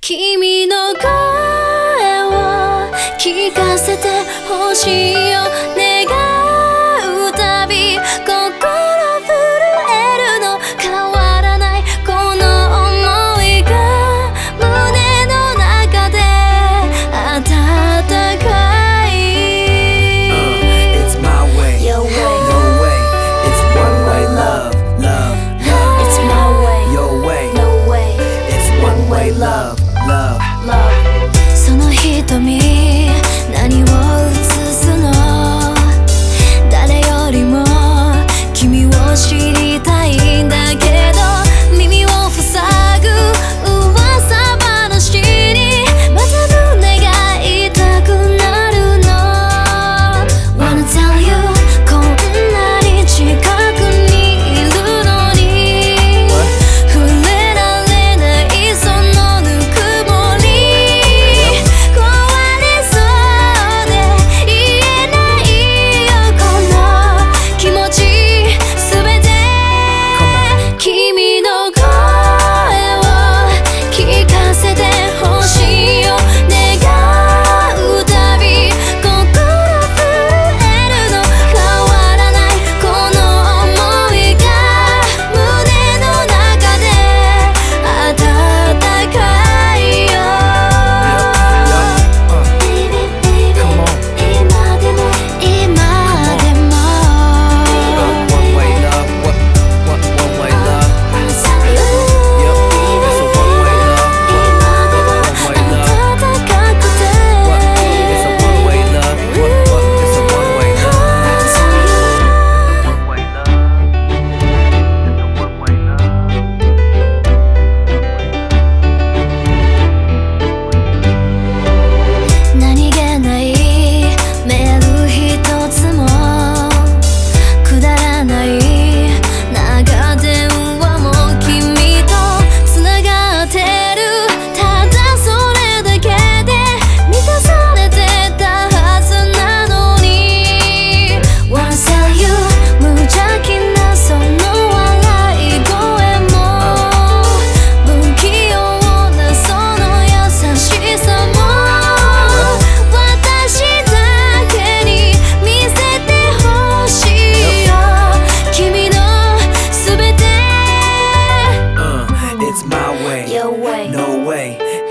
君の声を聞かせてほしいよ。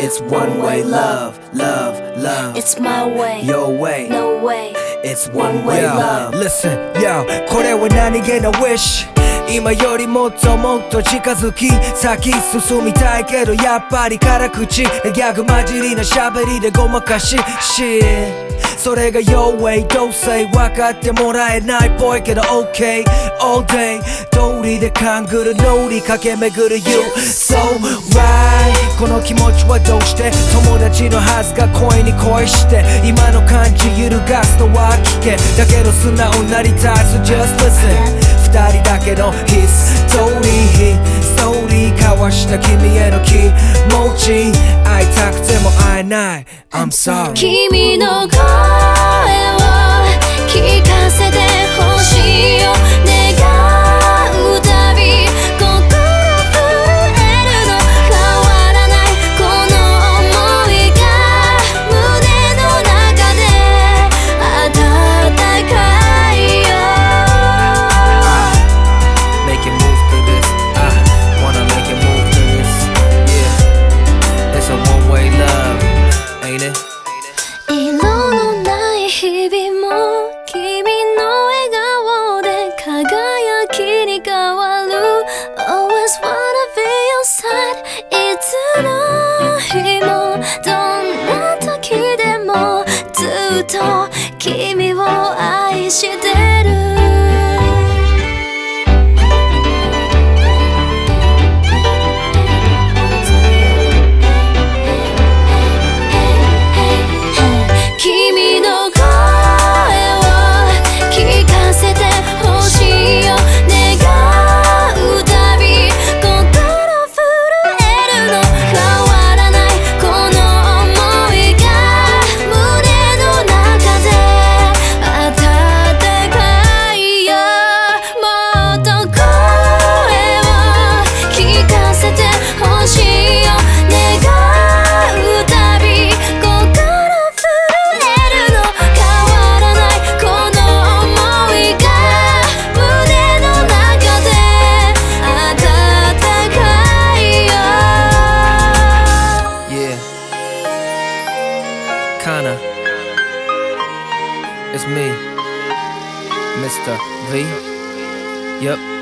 It's one way love, love, love. It's my way, your way, no way. It's one way yo, love. Listen, yo, 거래 원한이 a wish. 今よりもっともっと近づき先進みたいけどやっぱり辛口。ギャグ混じりな喋りでごまかし Shit それが Your way どうせ分かってもらえないっぽいけど OK all day 通りで勘ぐる脳裏駆け巡る You so right この気持ちはどうして？友達のはずが恋に恋して。今の感じ揺るがすとは聞け。だけど素直なりたい So just listen 二人だけのヒス。トーリーストーリー交わした君への気持ち。会いたくても会えない。I'm sorry 君の声を聞かせて。と君を愛して Me, Mr. V. Yep.